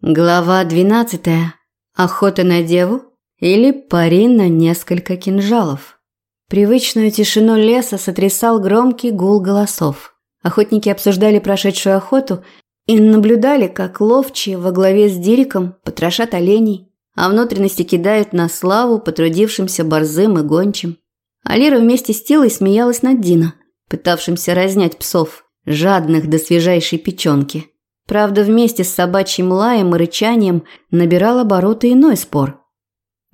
Глава 12. Охота на деву или пари на несколько кинжалов. Привычную тишину леса сотрясал громкий гул голосов. Охотники обсуждали прошедшую охоту и наблюдали, как ловчие во главе с Дириком потрошат оленей, а внутренности кидают на славу потрудившимся борзым и гончим. Алира вместе с Тилой смеялась над Дина, пытавшимся разнять псов, жадных до свежайшей печенки. Правда, вместе с собачьим лаем и рычанием набирал обороты иной спор.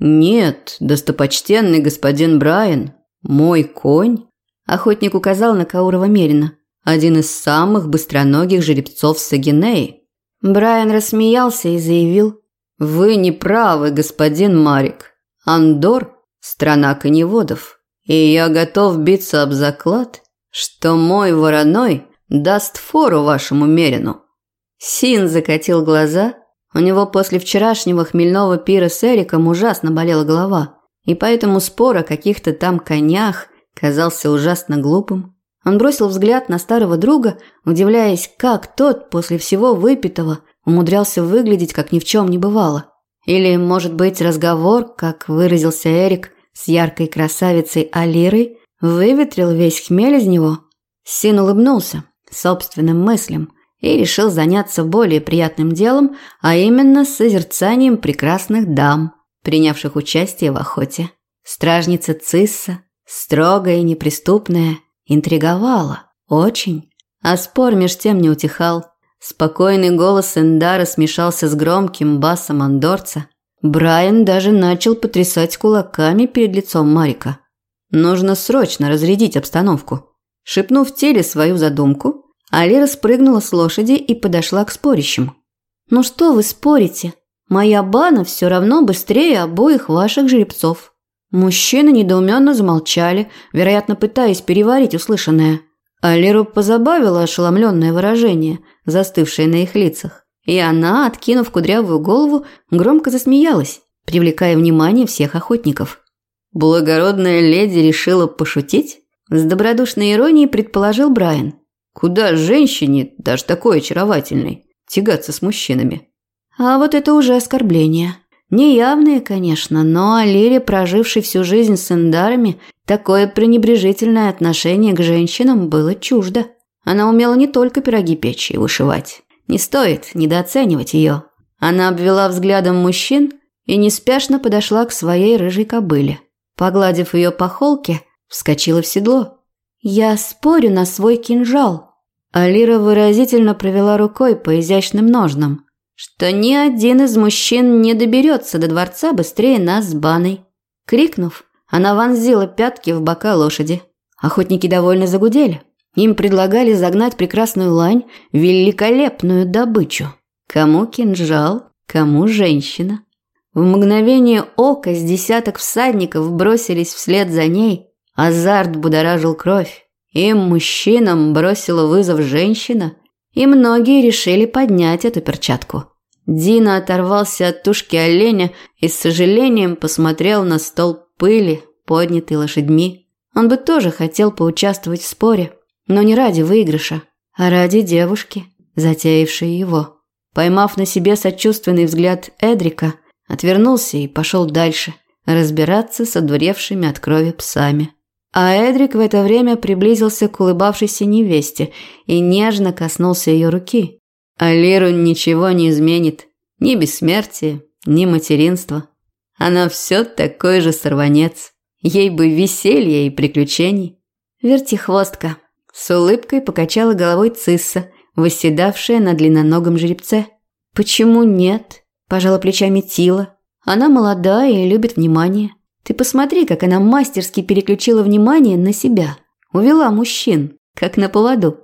«Нет, достопочтенный господин Брайан, мой конь», – охотник указал на Каурова Мерина, один из самых быстроногих жеребцов Сагинеи. Брайан рассмеялся и заявил, «Вы не правы, господин Марик. Андор – страна коневодов, и я готов биться об заклад, что мой вороной даст фору вашему Мерину». Син закатил глаза. У него после вчерашнего хмельного пира с Эриком ужасно болела голова, и поэтому спор о каких-то там конях казался ужасно глупым. Он бросил взгляд на старого друга, удивляясь, как тот после всего выпитого умудрялся выглядеть, как ни в чем не бывало. Или, может быть, разговор, как выразился Эрик, с яркой красавицей Алирой, выветрил весь хмель из него. Син улыбнулся собственным мыслям и решил заняться более приятным делом, а именно созерцанием прекрасных дам, принявших участие в охоте. Стражница Цисса, строгая и неприступная, интриговала, очень. А спор меж тем не утихал. Спокойный голос Эндара смешался с громким басом андорца. Брайан даже начал потрясать кулаками перед лицом Марика. Нужно срочно разрядить обстановку. Шепнув теле свою задумку, Алира спрыгнула с лошади и подошла к спорящим. «Ну что вы спорите? Моя бана все равно быстрее обоих ваших жеребцов». Мужчины недоуменно замолчали, вероятно, пытаясь переварить услышанное. Алиру позабавило ошеломленное выражение, застывшее на их лицах. И она, откинув кудрявую голову, громко засмеялась, привлекая внимание всех охотников. «Благородная леди решила пошутить?» С добродушной иронией предположил Брайан. Куда женщине, даже такой очаровательной, тягаться с мужчинами? А вот это уже оскорбление. Неявное, конечно, но Алире, прожившей всю жизнь с эндарами, такое пренебрежительное отношение к женщинам было чуждо. Она умела не только пироги печь и вышивать. Не стоит недооценивать ее. Она обвела взглядом мужчин и неспешно подошла к своей рыжей кобыле. Погладив ее по холке, вскочила в седло. «Я спорю на свой кинжал». Алира выразительно провела рукой по изящным ножнам, что ни один из мужчин не доберется до дворца быстрее нас с Баной. Крикнув, она вонзила пятки в бока лошади. Охотники довольно загудели. Им предлагали загнать прекрасную лань, великолепную добычу. Кому кинжал, кому женщина. В мгновение ока с десяток всадников бросились вслед за ней, Азарт будоражил кровь. Им, мужчинам, бросила вызов женщина, и многие решили поднять эту перчатку. Дина оторвался от тушки оленя и с сожалением посмотрел на стол пыли, поднятый лошадьми. Он бы тоже хотел поучаствовать в споре, но не ради выигрыша, а ради девушки, затеявшей его. Поймав на себе сочувственный взгляд Эдрика, отвернулся и пошел дальше, разбираться с одуревшими от крови псами. А Эдрик в это время приблизился к улыбавшейся невесте и нежно коснулся ее руки. А Лиру ничего не изменит. Ни бессмертие, ни материнство. Она все такой же сорванец. Ей бы веселья и приключений. Вертихвостка. С улыбкой покачала головой Цисса, восседавшая на длинноногом жеребце. «Почему нет?» – пожала плечами Тила. «Она молодая и любит внимание». Ты посмотри, как она мастерски переключила внимание на себя. Увела мужчин, как на поводу.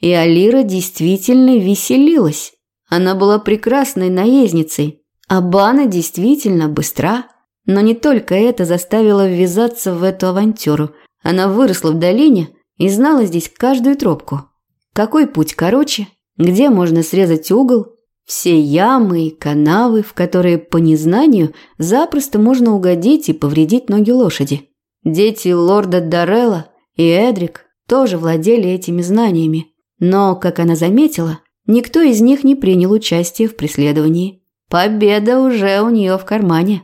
И Алира действительно веселилась. Она была прекрасной наездницей. А Бана действительно быстра. Но не только это заставило ввязаться в эту авантюру. Она выросла в долине и знала здесь каждую тропку. Какой путь короче, где можно срезать угол, все ямы и канавы, в которые по незнанию запросто можно угодить и повредить ноги лошади. Дети лорда Дарелла и Эдрик тоже владели этими знаниями. Но, как она заметила, никто из них не принял участие в преследовании. Победа уже у нее в кармане.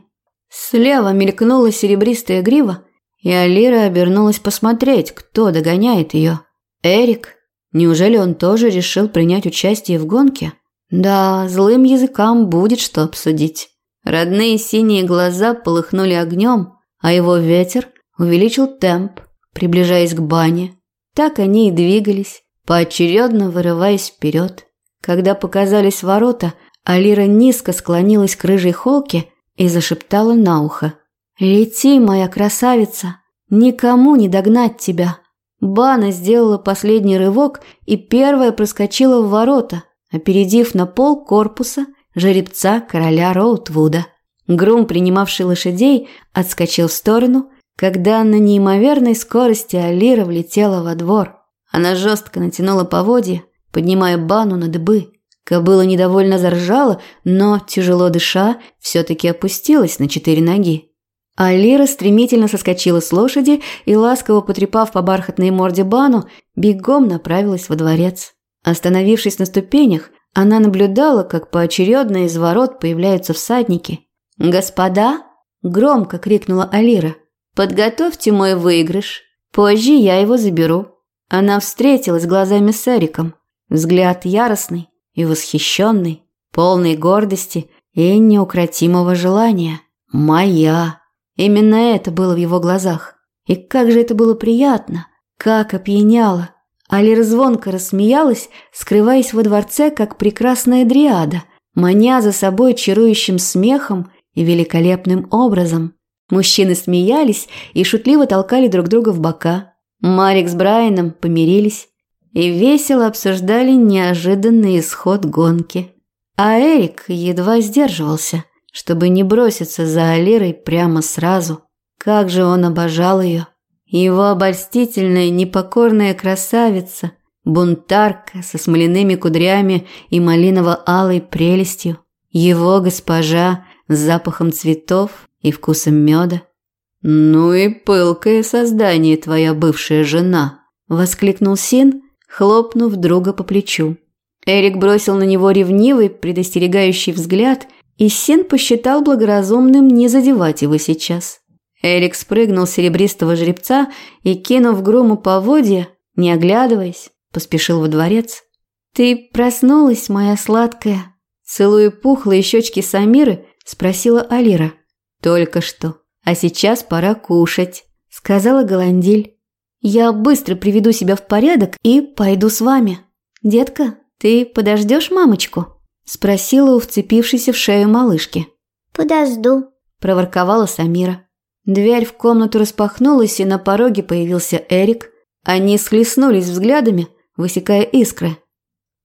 Слева мелькнула серебристая грива, и Алира обернулась посмотреть, кто догоняет ее. Эрик? Неужели он тоже решил принять участие в гонке? Да, злым языкам будет что обсудить. Родные синие глаза полыхнули огнем, а его ветер увеличил темп, приближаясь к бане. Так они и двигались, поочередно вырываясь вперед. Когда показались ворота, Алира низко склонилась к рыжей холке и зашептала на ухо. «Лети, моя красавица! Никому не догнать тебя!» Бана сделала последний рывок и первая проскочила в ворота, опередив на пол корпуса жеребца короля Роутвуда. Грум, принимавший лошадей, отскочил в сторону, когда на неимоверной скорости Алира влетела во двор. Она жестко натянула поводья, поднимая бану на дыбы. Кобыла недовольно заржала, но, тяжело дыша, все-таки опустилась на четыре ноги. Алира стремительно соскочила с лошади и, ласково потрепав по бархатной морде бану, бегом направилась во дворец. Остановившись на ступенях, она наблюдала, как поочередно из ворот появляются всадники. «Господа!» – громко крикнула Алира. «Подготовьте мой выигрыш. Позже я его заберу». Она встретилась глазами с Эриком. Взгляд яростный и восхищенный, полный гордости и неукротимого желания. «Моя!» Именно это было в его глазах. И как же это было приятно, как опьяняло. Алира звонко рассмеялась, скрываясь во дворце, как прекрасная дриада, маня за собой чарующим смехом и великолепным образом. Мужчины смеялись и шутливо толкали друг друга в бока. Марик с Брайаном помирились и весело обсуждали неожиданный исход гонки. А Эрик едва сдерживался, чтобы не броситься за Алирой прямо сразу. Как же он обожал ее. Его обольстительная, непокорная красавица, бунтарка со смоляными кудрями и малиново-алой прелестью, его госпожа с запахом цветов и вкусом меда. «Ну и пылкое создание твоя бывшая жена!» – воскликнул Син, хлопнув друга по плечу. Эрик бросил на него ревнивый, предостерегающий взгляд, и Син посчитал благоразумным не задевать его сейчас. Эрик спрыгнул с серебристого жеребца и, кинув Грому поводья, не оглядываясь, поспешил во дворец. «Ты проснулась, моя сладкая?» Целуя пухлые щечки Самиры, спросила Алира. «Только что. А сейчас пора кушать», – сказала Голандиль. «Я быстро приведу себя в порядок и пойду с вами. Детка, ты подождешь мамочку?» – спросила у вцепившейся в шею малышки. «Подожду», – проворковала Самира. Дверь в комнату распахнулась, и на пороге появился Эрик. Они схлестнулись взглядами, высекая искры.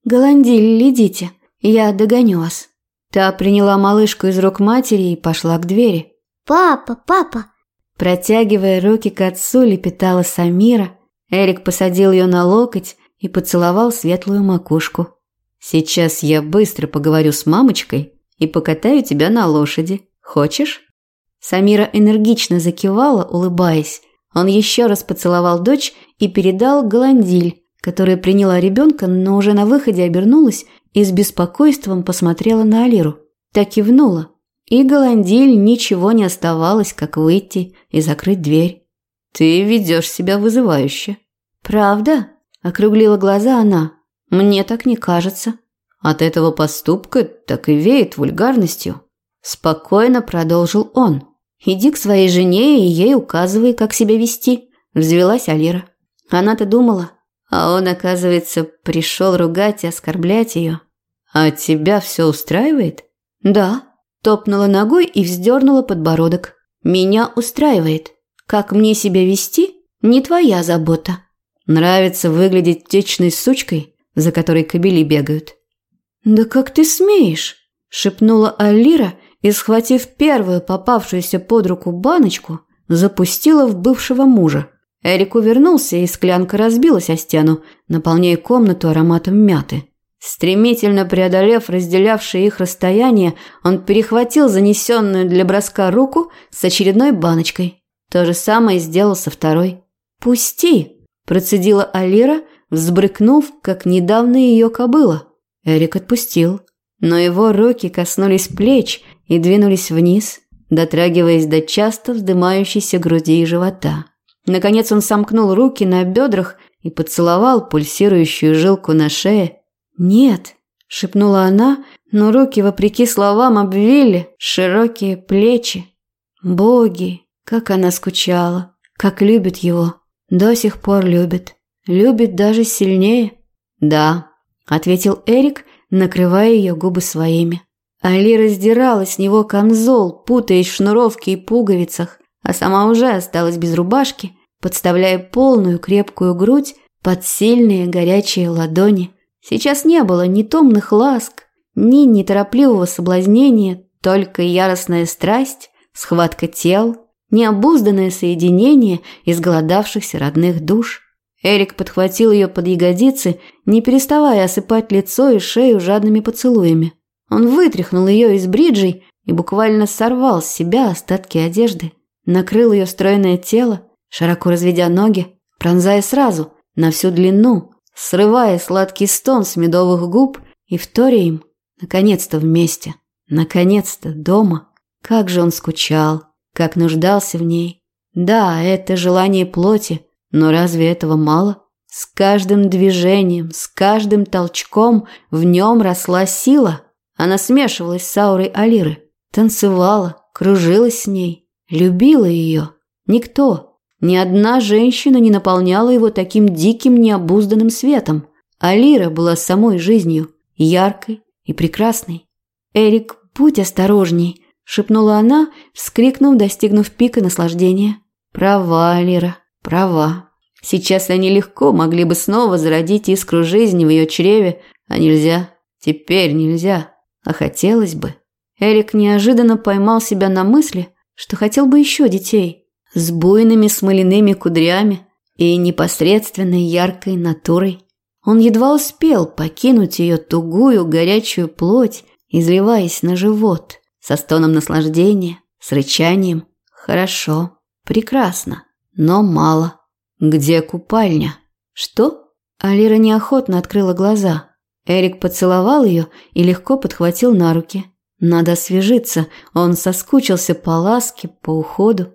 «Голандиль, идите, я догоню вас». Та приняла малышку из рук матери и пошла к двери. «Папа, папа!» Протягивая руки к отцу, лепетала Самира. Эрик посадил ее на локоть и поцеловал светлую макушку. «Сейчас я быстро поговорю с мамочкой и покатаю тебя на лошади. Хочешь?» Самира энергично закивала, улыбаясь. Он еще раз поцеловал дочь и передал Голандиль, которая приняла ребенка, но уже на выходе обернулась и с беспокойством посмотрела на Алиру. Так кивнула. И Голандиль ничего не оставалось, как выйти и закрыть дверь. «Ты ведешь себя вызывающе». «Правда?» – округлила глаза она. «Мне так не кажется». От этого поступка так и веет вульгарностью. Спокойно продолжил он. «Иди к своей жене и ей указывай, как себя вести», – взвелась Алира. Она-то думала, а он, оказывается, пришел ругать и оскорблять ее. «А тебя все устраивает?» «Да», – топнула ногой и вздернула подбородок. «Меня устраивает. Как мне себя вести – не твоя забота. Нравится выглядеть течной сучкой, за которой кобели бегают». «Да как ты смеешь?» – шепнула Алира и, схватив первую попавшуюся под руку баночку, запустила в бывшего мужа. Эрик увернулся, и склянка разбилась о стену, наполняя комнату ароматом мяты. Стремительно преодолев разделявшее их расстояние, он перехватил занесенную для броска руку с очередной баночкой. То же самое сделал со второй. «Пусти!» – процедила Алира, взбрыкнув, как недавно ее кобыла. Эрик отпустил. Но его руки коснулись плеч и двинулись вниз, дотрагиваясь до часто вздымающейся груди и живота. Наконец он сомкнул руки на бедрах и поцеловал пульсирующую жилку на шее. «Нет», – шепнула она, но руки, вопреки словам, обвили широкие плечи. Боги, как она скучала, как любит его, до сих пор любит, любит даже сильнее. «Да», – ответил Эрик, накрывая ее губы своими. Али раздирала с него камзол, путаясь в шнуровке и пуговицах, а сама уже осталась без рубашки, подставляя полную крепкую грудь под сильные горячие ладони. Сейчас не было ни томных ласк, ни неторопливого соблазнения, только яростная страсть, схватка тел, необузданное соединение изголодавшихся родных душ. Эрик подхватил ее под ягодицы, не переставая осыпать лицо и шею жадными поцелуями. Он вытряхнул ее из бриджей и буквально сорвал с себя остатки одежды, накрыл ее стройное тело, широко разведя ноги, пронзая сразу, на всю длину, срывая сладкий стон с медовых губ и вторя им, наконец-то вместе, наконец-то дома. Как же он скучал, как нуждался в ней. Да, это желание плоти, но разве этого мало? С каждым движением, с каждым толчком в нем росла сила. Она смешивалась с аурой Алиры, танцевала, кружилась с ней, любила ее. Никто, ни одна женщина не наполняла его таким диким необузданным светом. Алира была самой жизнью, яркой и прекрасной. «Эрик, будь осторожней!» – шепнула она, вскрикнув, достигнув пика наслаждения. «Права, Алира, права. Сейчас они легко могли бы снова зародить искру жизни в ее чреве, а нельзя. Теперь нельзя. А хотелось бы». Эрик неожиданно поймал себя на мысли, что хотел бы еще детей – с буйными смоляными кудрями и непосредственной яркой натурой. Он едва успел покинуть ее тугую горячую плоть, изливаясь на живот, со стоном наслаждения, с рычанием. Хорошо, прекрасно, но мало. Где купальня? Что? Алира неохотно открыла глаза. Эрик поцеловал ее и легко подхватил на руки. Надо освежиться, он соскучился по ласке, по уходу.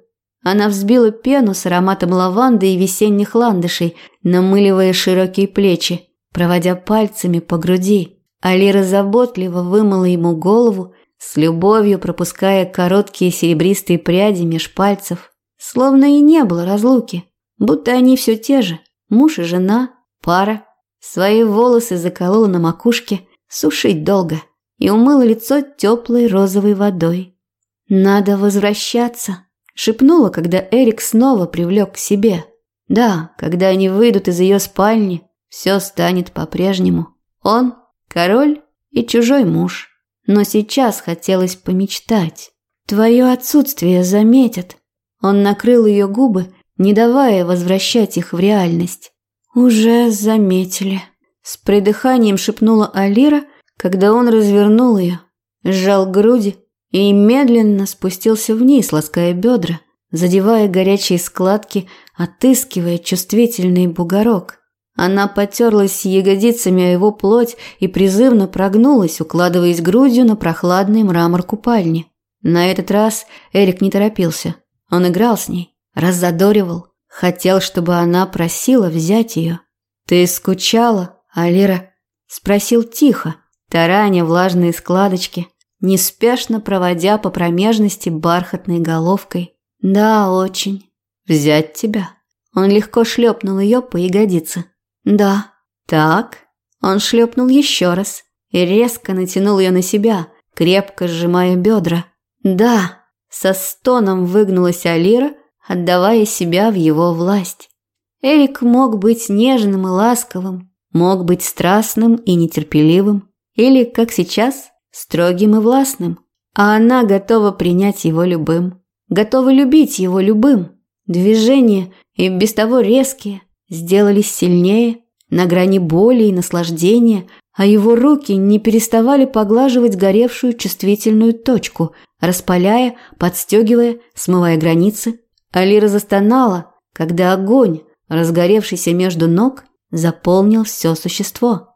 Она взбила пену с ароматом лаванды и весенних ландышей, намыливая широкие плечи, проводя пальцами по груди. Алира заботливо вымыла ему голову, с любовью пропуская короткие серебристые пряди меж пальцев. Словно и не было разлуки, будто они все те же, муж и жена, пара. Свои волосы заколола на макушке, сушить долго, и умыла лицо теплой розовой водой. «Надо возвращаться», Шепнула, когда Эрик снова привлек к себе. Да, когда они выйдут из ее спальни, все станет по-прежнему. Он – король и чужой муж. Но сейчас хотелось помечтать. Твое отсутствие заметят. Он накрыл ее губы, не давая возвращать их в реальность. «Уже заметили», – с придыханием шепнула Алира, когда он развернул ее, сжал груди и медленно спустился вниз, лаская бедра, задевая горячие складки, отыскивая чувствительный бугорок. Она потерлась ягодицами о его плоть и призывно прогнулась, укладываясь грудью на прохладный мрамор купальни. На этот раз Эрик не торопился. Он играл с ней, раззадоривал, хотел, чтобы она просила взять ее. «Ты скучала, Алира?» – спросил тихо, тараня влажные складочки, неспешно проводя по промежности бархатной головкой. «Да, очень. Взять тебя?» Он легко шлепнул ее по ягодице. «Да». «Так». Он шлепнул еще раз и резко натянул ее на себя, крепко сжимая бедра. «Да». Со стоном выгнулась Алира, отдавая себя в его власть. Эрик мог быть нежным и ласковым, мог быть страстным и нетерпеливым, или, как сейчас, строгим и властным, а она готова принять его любым, готова любить его любым. Движения, и без того резкие, сделались сильнее, на грани боли и наслаждения, а его руки не переставали поглаживать горевшую чувствительную точку, распаляя, подстегивая, смывая границы. Алира застонала, когда огонь, разгоревшийся между ног, заполнил все существо.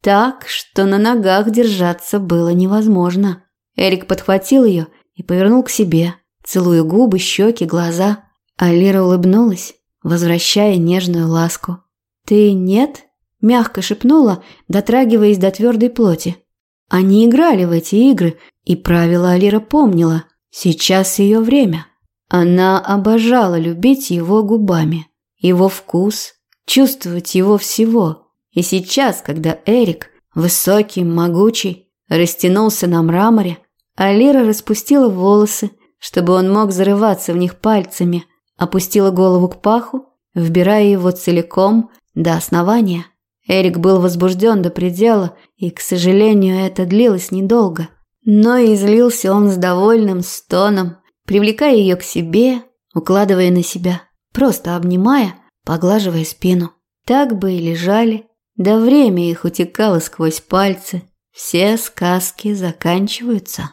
так, что на ногах держаться было невозможно. Эрик подхватил ее и повернул к себе, целуя губы, щеки, глаза. А Лира улыбнулась, возвращая нежную ласку. «Ты нет?» – мягко шепнула, дотрагиваясь до твердой плоти. Они играли в эти игры, и правила Алира помнила. Сейчас ее время. Она обожала любить его губами, его вкус, чувствовать его всего. И сейчас, когда Эрик, высокий, могучий, растянулся на мраморе, Алира распустила волосы, чтобы он мог зарываться в них пальцами, опустила голову к паху, вбирая его целиком до основания. Эрик был возбужден до предела, и, к сожалению, это длилось недолго. Но излился он с довольным стоном, привлекая ее к себе, укладывая на себя, просто обнимая, поглаживая спину. Так бы и лежали, да время их утекало сквозь пальцы. Все сказки заканчиваются.